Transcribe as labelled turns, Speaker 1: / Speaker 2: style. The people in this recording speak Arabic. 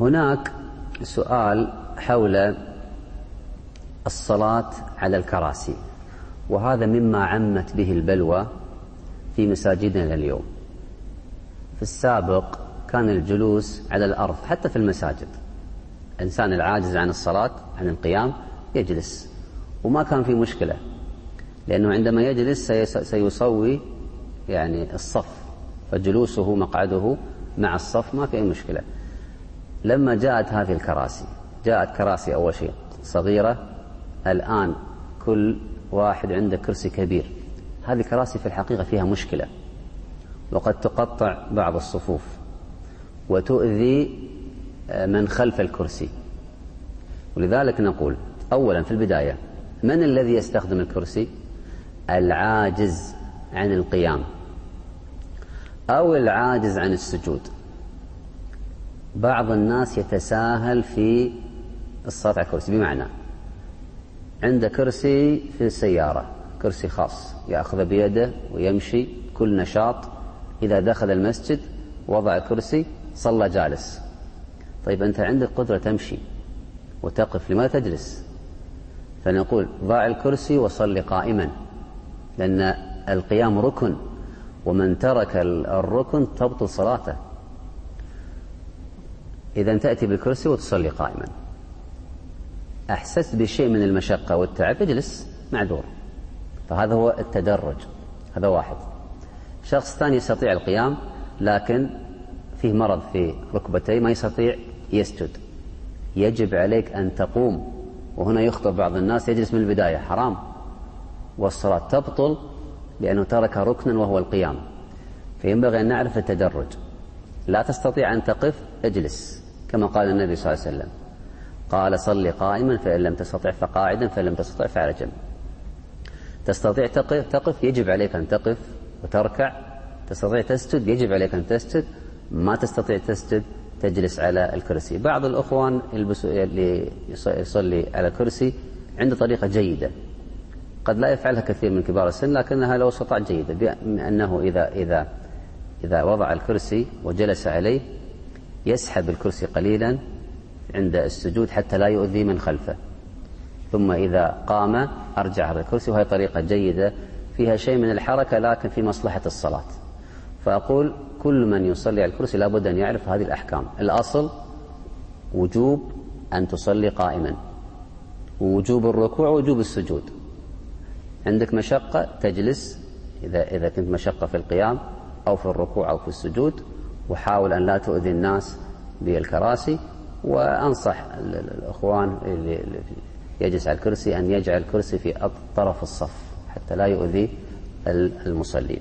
Speaker 1: هناك سؤال حول الصلاة على الكراسي وهذا مما عمت به البلوى في مساجدنا اليوم في السابق كان الجلوس على الأرض حتى في المساجد. الإنسان العاجز عن الصلاة عن القيام يجلس. وما كان في مشكلة لأنه عندما يجلس سيصوي يعني الصف فجلوسه مقعده مع الصف ما في أي مشكلة. لما جاءت هذه الكراسي. جاءت كراسي أول شيء صغيرة. الآن كل واحد عنده كرسي كبير. هذه كراسي في الحقيقة فيها مشكلة. وقد تقطع بعض الصفوف. وتؤذي آه، من خلف الكرسي. ولذلك نقول أولا في البداية من الذي يستخدم الكرسي؟ العاجز عن القيام. أو العاجز عن السجود. بعض الناس يتساهل في الصلاة على الكرسي بمعنى عنده كرسي في السيارة كرسي خاص يأخذ بيده ويمشي كل نشاط. إذا دخل المسجد وضع الكرسي صلى جالس. طيب أنت عندك قدرة تمشي وتقف لماذا تجلس؟ فنقول ضع الكرسي وصل قائما لأن القيام ركن ومن ترك الركن تبطل صلاته. إذا تأتي بالكرسي وتصلي قائما. أحسست بشيء من المشقة والتعب اجلس معذور. فهذا هو التدرج هذا واحد. شخص ثاني يستطيع القيام لكن فيه مرض في ركبتيه ما يستطيع يسجد. يجب عليك أن تقوم. وهنا يخطئ بعض الناس يجلس من البداية. حرام. والصلاة تبطل لأنه ترك ركنا وهو القيام. فينبغي أن نعرف التدرج. لا تستطيع أن تقف اجلس كما قال النبي صلى الله عليه وسلم. قال صل قائما فإن لم تستطع فقاعدا فإن لم تستطع فعلى جنب. تستطيع تقف, تقف يجب عليك أن تقف وتركع. تستطيع تسجد يجب عليك أن تسجد. ما تستطيع تسجد تجلس على الكرسي. بعض الأخوان اللي يصلي على الكرسي عنده طريقة جيدة. قد لا يفعلها كثير من كبار السن لكنها لو استطاع جيدة بأنه إذا إذا إذا وضع الكرسي وجلس عليه يسحب الكرسي قليلا عند السجود حتى لا يؤذي من خلفه. ثم إذا قام أرجع على الكرسي وهي طريقة جيدة فيها شيء من الحركة لكن في مصلحة الصلاة. فأقول كل من يصلي على الكرسي لابد أن يعرف هذه الأحكام. الأصل وجوب أن تصلي قائما. ووجوب الركوع ووجوب السجود. عندك مشقة تجلس. إذا إذا كنت مشقة في القيام أو في الركوع أو في السجود وحاول أن لا تؤذي الناس بالكراسي وأنصح الأخوان اللي يجلس على الكرسي أن يجعل الكرسي في طرف الصف حتى لا يؤذي المصلين.